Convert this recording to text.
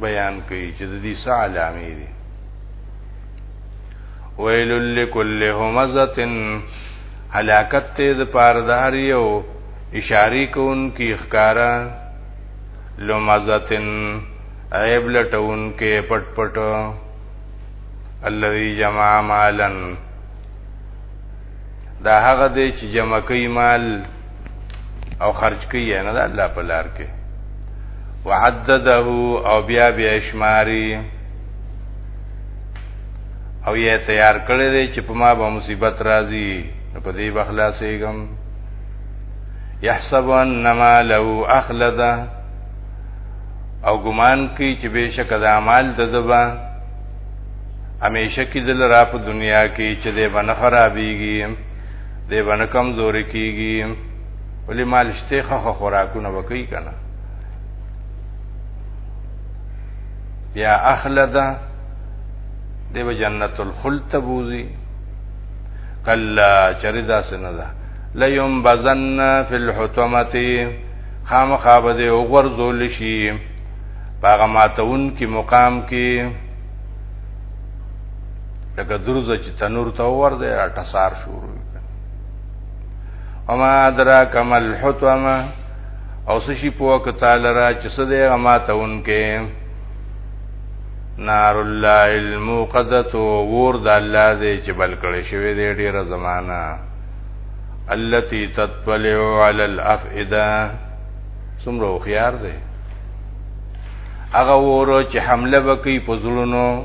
بیان کوي چې د دې سا علامې دي ویل لکل همزتن هلاکت ته د پار د هر یو اشاری کون کی اخکارا لمزتن عیب لټون کې پټ پټ الذي جمع مالن دا هغه دی چې جمع کوي مال او خرج کوي نه د الله په لار کې وعدده او بیا بیا شماري او یې تیار کړی دی چې په ما به مصیبت راځي نو په دې بخلاصېږم يحسب انما له اخلده او ګمان کوي چې بهشک د اعمال د دبا همیشه کې دل را په دنیا کې چې دې بنه خرابېږي دی باندې کمزوري کیږي ولې مال شته خو خوراکونه وکي کنه بیا اخلدا دیو جنت الخلد تبوزی کلا چردا سندا لیم بزن فی الحتمتی خام خواب دی اوغور زول شي پاغه ماتون کی مقام کی لکه دروزه چې تنور ته ور دی را ټسار شروع وما ادراک ما الحطمه او سشي پوک تعالی را چې سده غما ته اونکه نار الله الموقدت ور د الله دې چې بل کړي شوی دې ډیره زمانہ التي تطلع على الافئده څومره خيار دې هغه ورو چې حمله وکي په زړونو